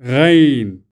rein.